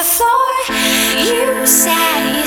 the floor. You set your